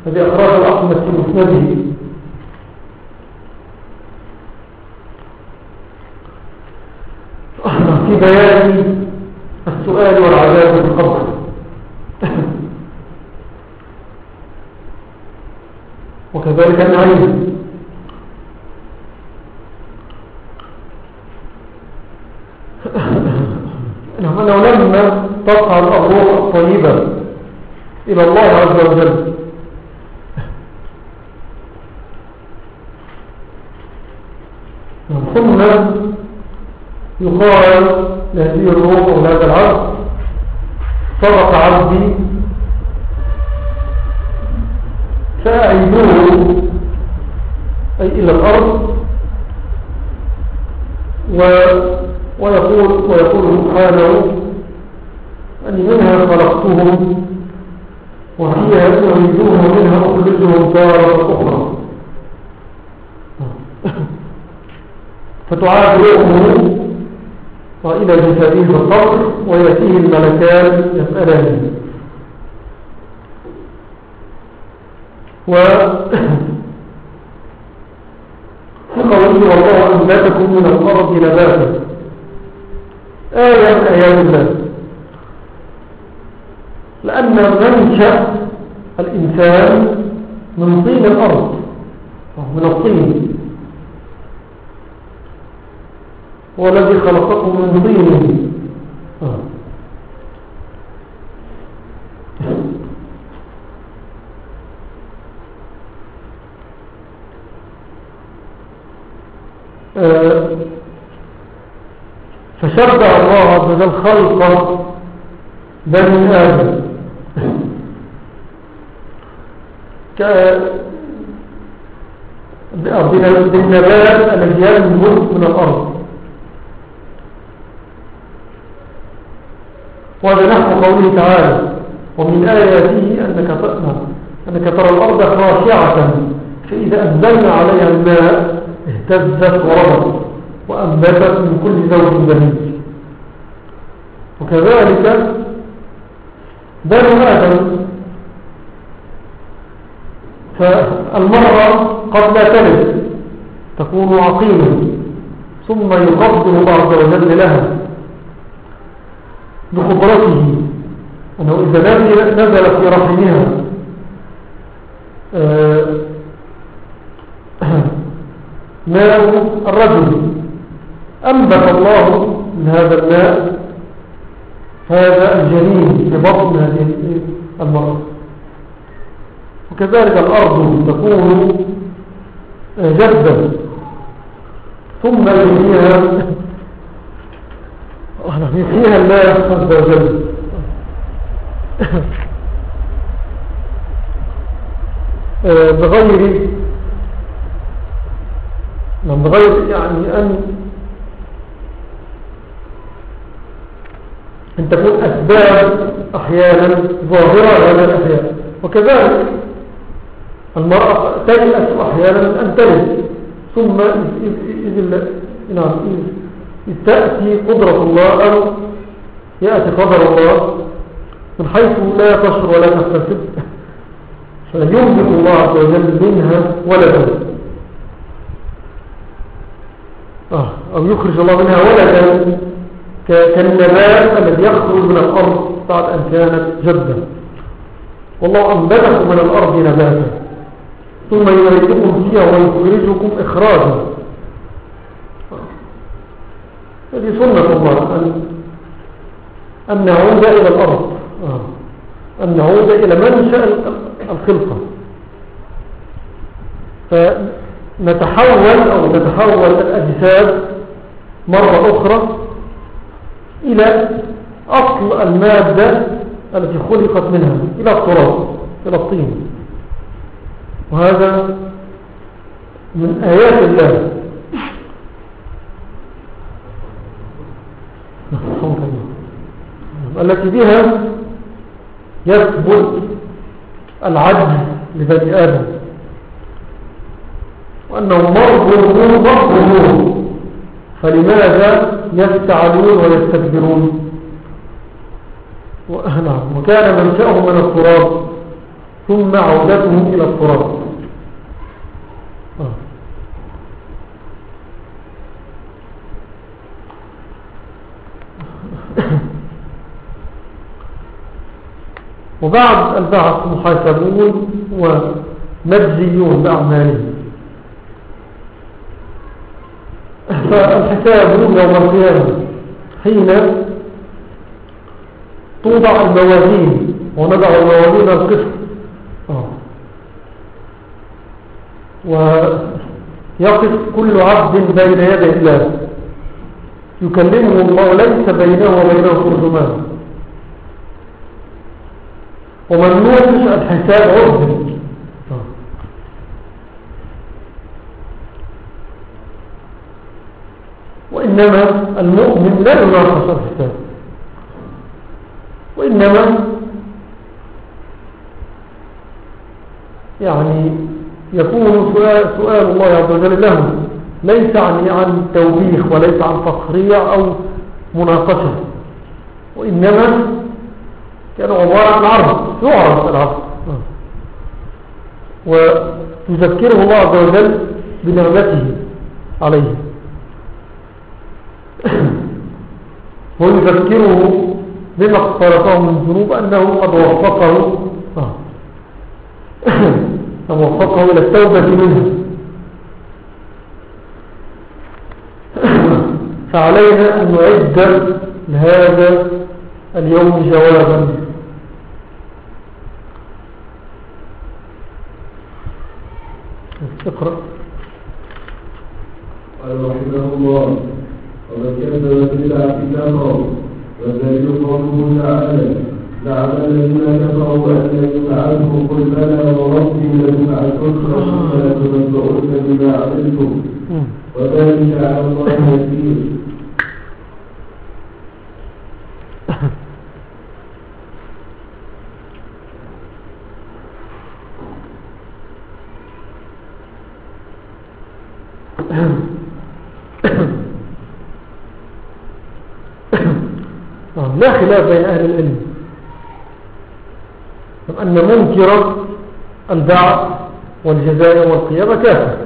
Speaker 2: الذي أخرجه أحمد في مسنده. في بيان السؤال والعذاب في القبر وكذلك النعيم. أنه لما تقع الأرواح الطيبة إلى الله عز وجل. ثم يقال لهذه الروح ولهذا العبد صدق عبدي. فأعيدوه أي إلى الأرض. و ويقول, ويقول سبحانه أن منها خلقتهم وفيها أعيدوها منها أخرجهم تارة أخرى. <laughs> فتعاد روحه إلى جسده في ويأتيه الملكان يسألان و في قوله والله أنباتكم من الأرض نباتا. آية من آيات الله لأن منشأ الإنسان من طين الأرض من الطين. هو الذي خلقكم من طين. آه. فشرع الله عز وجل خلق بني آدم. بالنبات الذي ينبت من الأرض. وهذا نحو قوله تعالى ومن آياته أنك, أنك ترى الأرض خاشعة فإذا أنزلنا عليها الماء اهتزت وربت. وأنبتت من كل زوج بهيج وكذلك بنو آدم فالمرأة قد لا تلد تكون عقيمة ثم يقدر بعض وجل لها بخبرته أنه إذا نزل في رحمها آه، <clears throat> ماء الرجل. أنبت الله من هذا الماء هذا الجنين في بطن هذه المرأة. وكذلك الأرض تكون آه، جدا ثم يحييها آه، يحييها الله عز وجل. آه، بغير بغير يعني أن أن تكون أسباب أحيانا ظاهرة هذا الأحيان. وكذلك المرأة تيأس أحيانا أن تلد ثم نعم إذ تأتي قدرة الله أو يأتي قدر الله من حيث لا تشعر ولا تحتسب. فينبق الله عز وجل منها ولدا. آه أو يخرج الله منها ولدا. كالنبات الذي يخرج من الأرض بعد أن كانت جدا والله أنبتكم من الأرض نباتا. ثم يريدكم فيها ويخرجكم إخراجا. هذه سنة الله أن, نعود إلى الأرض. آه. أن نعود إلى منشأ الخلقة. فنتحول أو نتحول الأجساد مرة أخرى إلى أصل المادة التي خلقت منها إلى التراب إلى الطين. وهذا من آيات الله. التي بها يثبت العدل لبني آدم وأنه مرضون مرضون فلماذا يفتعلون ويستكبرون؟ وكان منشأهم من التراب ثم عودتهم إلى التراب. آه. وبعد البعث محاسبون ومجزيون بأعمالهم. فالحساب يوم القيامة حين توضع الموازين ونضع الموازين القسط. آه. ويقف كل عبد بين يدي الله. يكلمه الله ليس بينه وبينه ترجمان ومن نوقش الحساب عرض وإنما المؤمن لا يناقش الحساب وإنما يعني يكون سؤال, سؤال الله عز وجل له ليس عن, عن توبيخ وليس عن تصريع أو مناقشة. وإنما كان عبارة عن عرض يعرض العرض. وتذكره الله عز وجل بنعمته عليه. <coughs> ويذكره بما اقترفه من ذنوب أنه قد وفقه. آه. <coughs> وفقه إلى التوبة منه <coughs> فعلينا أن نعد لهذا اليوم جوابا. اقرأ.
Speaker 1: قال الله ومن كذب بالله كفر والدليل قوله تعالى زعم الذين كفروا أن يبعثوا قل بلى وربي لتبعثن ثم لتنبؤن بما عملتم وذلك على الله يسير.
Speaker 2: لا خلاف بين أهل العلم. أن منكر البعث والجزاء والقيامة كافر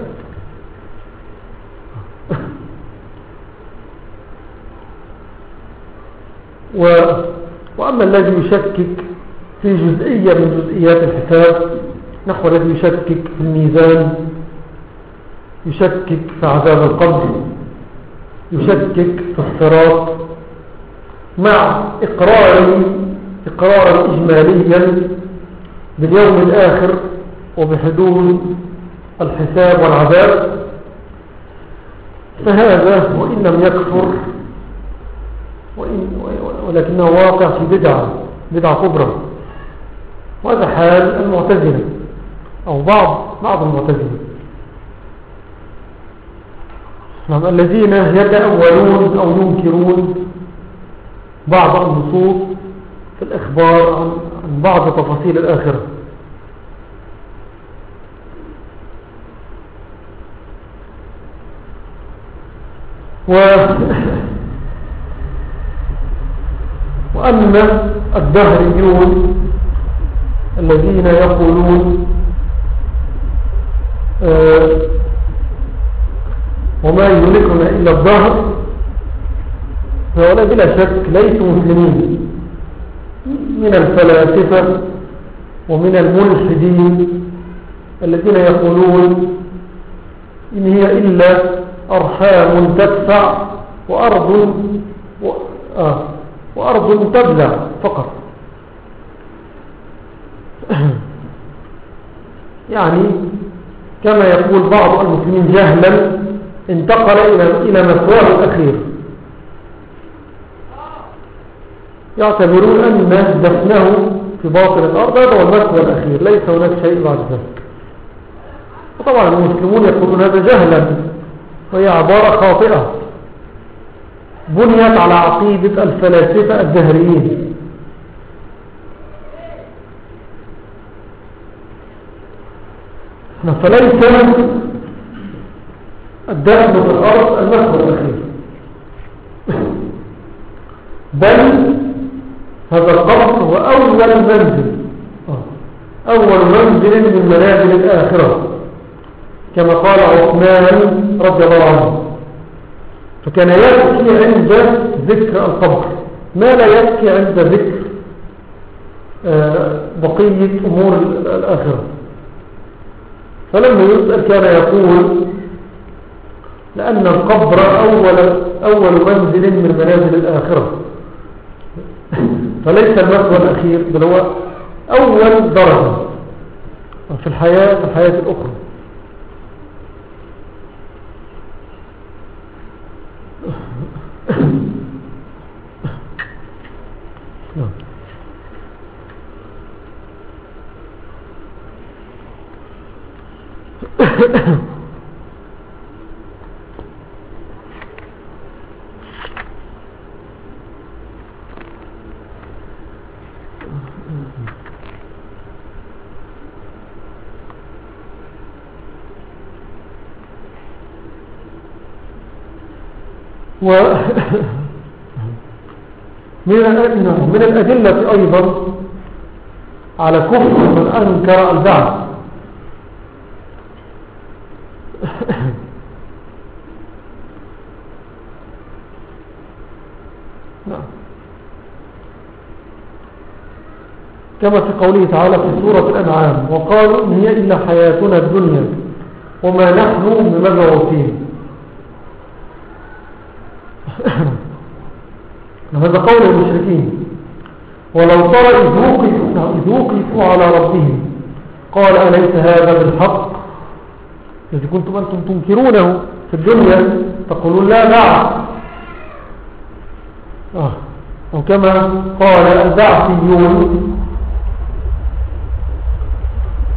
Speaker 2: و... وأما الذي يشكك في جزئية من جزئيات الحساب نحو الذي يشكك في الميزان يشكك في عذاب القبر يشكك في الصراط مع إقرار إقرارا إجماليا باليوم الآخر وبحدود الحساب والعذاب. فهذا وإن لم يكفر وإن ولكنه واقع في بدعة بدعة كبرى وهذا حال المعتزلة أو بعض بعض المعتزلة. نعم الذين يتأولون أو ينكرون بعض النصوص في الإخبار عن, بعض تفاصيل الآخرة. و وأما الدهريون الذين يقولون آه، وما يملكنا إلا الظهر فهؤلاء بلا شك ليسوا مسلمين. من الفلاسفة ومن الملحدين الذين يقولون إن هي إلا أرحام تدفع وأرض و... آه وأرض تبلع فقط. <clears throat> يعني كما يقول بعض المسلمين جهلا انتقل إلى مثواه الأخير. يعتبرون أن دفنه في باطن الأرض هذا هو المثوى الأخير ليس هناك شيء بعد ذلك. وطبعا المسلمون يقولون هذا جهلا وهي عبارة خاطئة. بنيت على عقيدة الفلاسفة الدهريين. فليس الدفن في الأرض المثوى الأخير. بل هذا القبر هو أول منزل. أول منزل من منازل الآخرة. كما قال عثمان رضي الله عنه. فكان يبكي عند ذكر القبر. ما لا يبكي عند ذكر آه، بقية أمور الآخرة. فلما يسأل كان يقول لأن القبر أول, أول منزل من منازل الآخرة. فليس المثوى الأخير بل هو أول درجة في الحياة في الحياة الأخرى. <coughs> و <laughs> من الأدلة أيضا على كفر من أنكر البعث <laughs> نعم. كما في قوله تعالى في سورة الأنعام وقالوا إن هي إلا حياتنا الدنيا وما نحن بمبعوثين هذا قول المشركين ولو ترى إذ وقفوا على ربهم قال أليس هذا بالحق الذي كنتم أنتم تنكرونه في الدنيا تقولون لا بعث آه. وكما قال البعثيون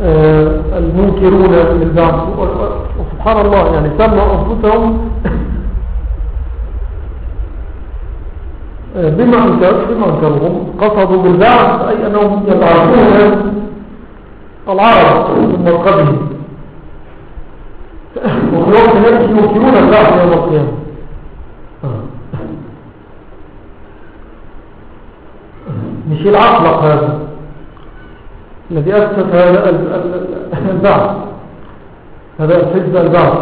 Speaker 2: آه المنكرون للبعث وسبحان الله يعني سموا أنفسهم آه، بما أنكروا بما أنكرهم قصدوا بالبعث أي أنهم يبعثون العرب ثم القبل وقت نفسه يمكنون البعث يوم القيامة. مش العقلق هذا الذي أسس هذا البعث. هذا الحزب البعث.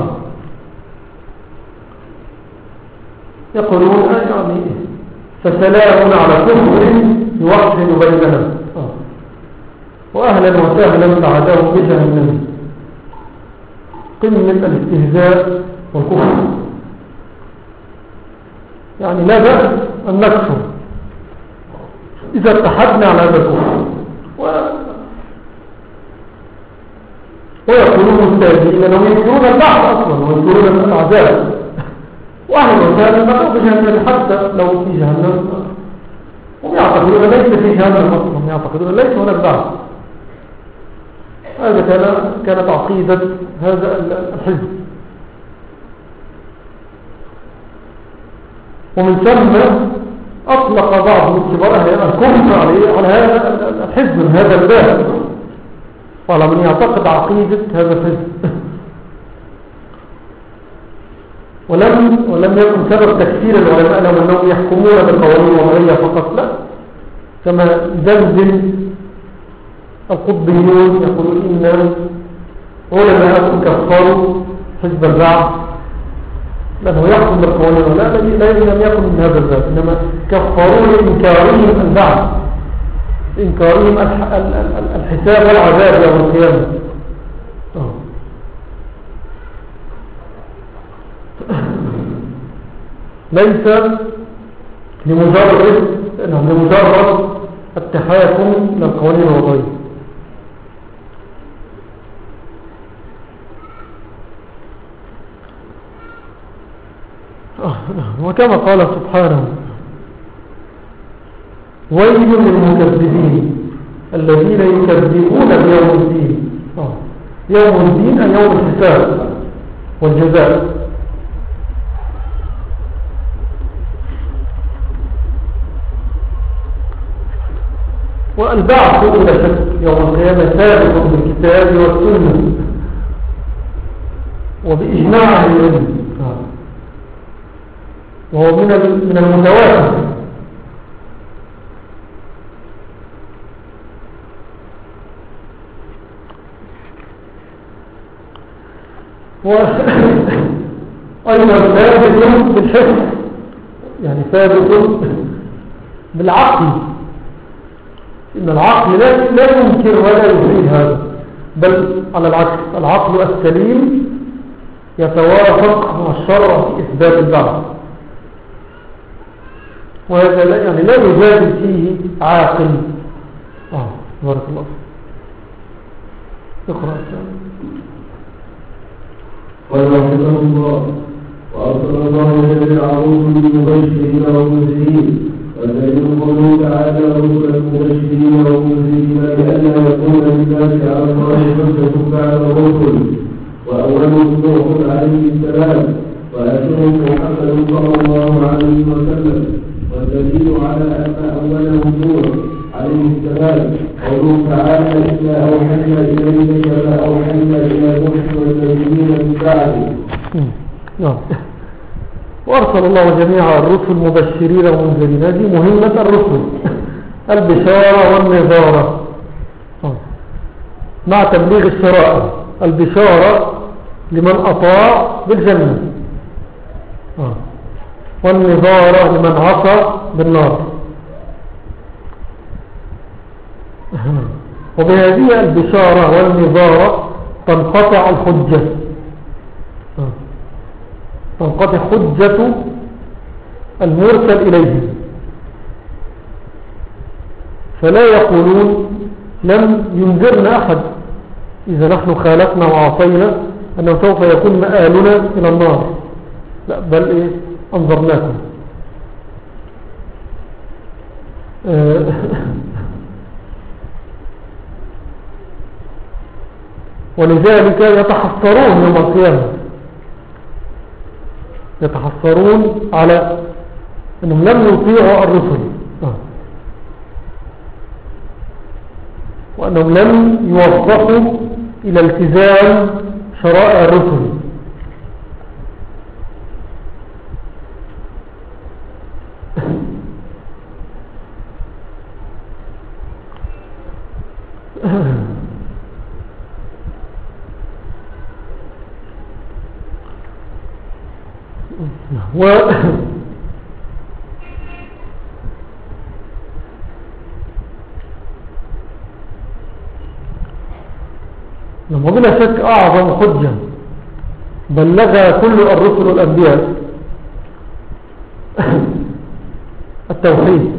Speaker 2: يقولون يعني فسلام على كفر يوحد بيننا وأهلا وسهلا بعدهم بجهنم قمة الاستهزاء والكفر. يعني لا بأس أن نكفر إذا اتحدنا على هذا الكفر. و... ويقولون مستهزئين أنهم ينكرون البعض أصلا وينكرون الأعداء. وأهل وسهلا ما في جهنم حتى لو في جهنم. هم يعتقدون ليس في جهنم أصلا يعتقدون ليس هناك بعض هذا كان كانت عقيدة هذا الحزب. ومن ثم أطلق بعض من كبار الكفر على هذا الحزب هذا الباب. وعلى من يعتقد عقيدة هذا الحزب. <laughs> ولم, ولم يكن سبب تكثير العلماء لهم أنهم يحكمون بالقوانين الوضعية فقط لا. كما زلزل القطبيون يقولون إن علماء كفروا حزب البعض لأنه يحكم بالقوانين ولا لم يكن من هذا الباب إنما كفروا لإنكارهم البعض إنكارهم الحساب والعذاب يوم القيامة. ليس لمجرد لمجرد التحاكم للقوانين الوضعية. وكما قال سبحانه ويل للمكذبين الذين يكذبون بيوم الدين. يوم الدين يوم الحساب والجزاء. والبعث إلى يوم القيامة ثابت بالكتاب والسنة. وبإجماع العلم. وهو من من المتواتر. وأيضا <coughs> ثابت بالحفظ. يعني ثابت بالعقل. إن العقل لا ينكر ولا يفيد هذا. بل على العكس العقل السليم يتوافق مع الشرع في إثبات البعض. وهذا لا يعني لا يجادل فيه عاقل. آه بارك الله اقرأ
Speaker 1: قال رحمه الله وأرسل الله جميع رسل مبشرين ومنذرين والدليل قوله تعالى رسلا مبشرين ومنذرين لئلا يكون للناس على الله حجة بعد الرسل وأولهم نوح عليه السلام وآخرهم محمد صلى الله عليه وسلم والدليل على أن أولهم نوح عليه السلام قوله تعالى إنا أوحينا إليك كما أوحينا إلى نوح والنبيين من بعده
Speaker 2: وأرسل الله جميع الرسل مبشرين ومنذرين هذه مهمة الرسل. <laughs> البشارة والنظارة مع تبليغ الشرائع. البشارة لمن أطاع بالجنة. والنظارة لمن عصى بالنار. وبهذه البشارة والنظارة تنقطع الحجة. تنقطع حجة المرسل إليه. فلا يقولون لم ينذرنا أحد. إذا نحن خالقنا وعصينا أنه سوف يكون مآلنا إلى النار. لا بل إيه؟ أنظرناكم. آه. <laughs> ولذلك يتحصرون يوم القيامة. يتحصرون على أنهم لم يطيعوا الرسل آه. وأنهم لم يوظفوا إلى التزام شرائع الرسل و وبلا <coughs> شك أعظم حجة بلغ كل الرسل والأنبياء <coughs> التوحيد.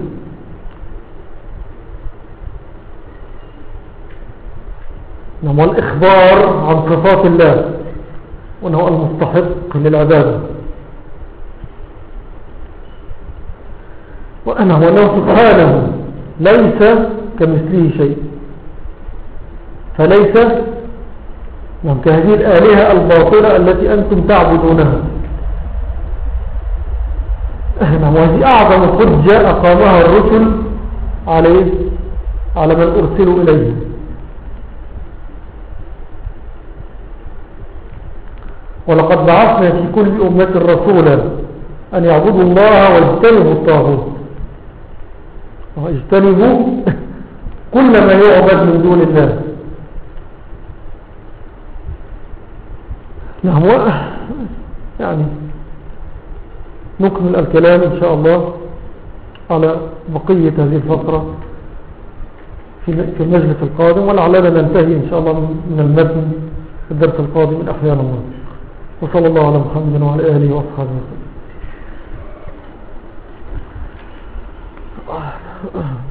Speaker 2: نعم والإخبار عن صفات الله وأنه المستحق للعبادة. وأنا وأنه سبحانه ليس كمثله شيء. فليس نعم كهذه الآلهة الباطلة التي أنتم تعبدونها. وهذه أعظم حجة أقامها الرسل عليه على من أرسلوا إليه. ولقد بعثنا في كل أمة رسولا أن يعبدوا الله واجتنبوا الطاغوت. واجتنبوا كل ما يعبد من دون الله. نعم يعني نكمل الكلام إن شاء الله على بقية هذه الفترة في المجلس القادم ولعلنا ننتهي إن شاء الله من المتن في الدرس القادم من أحيان الله. وصلى الله على محمد وعلى آله وأصحابه وسلم. Ugh. <coughs>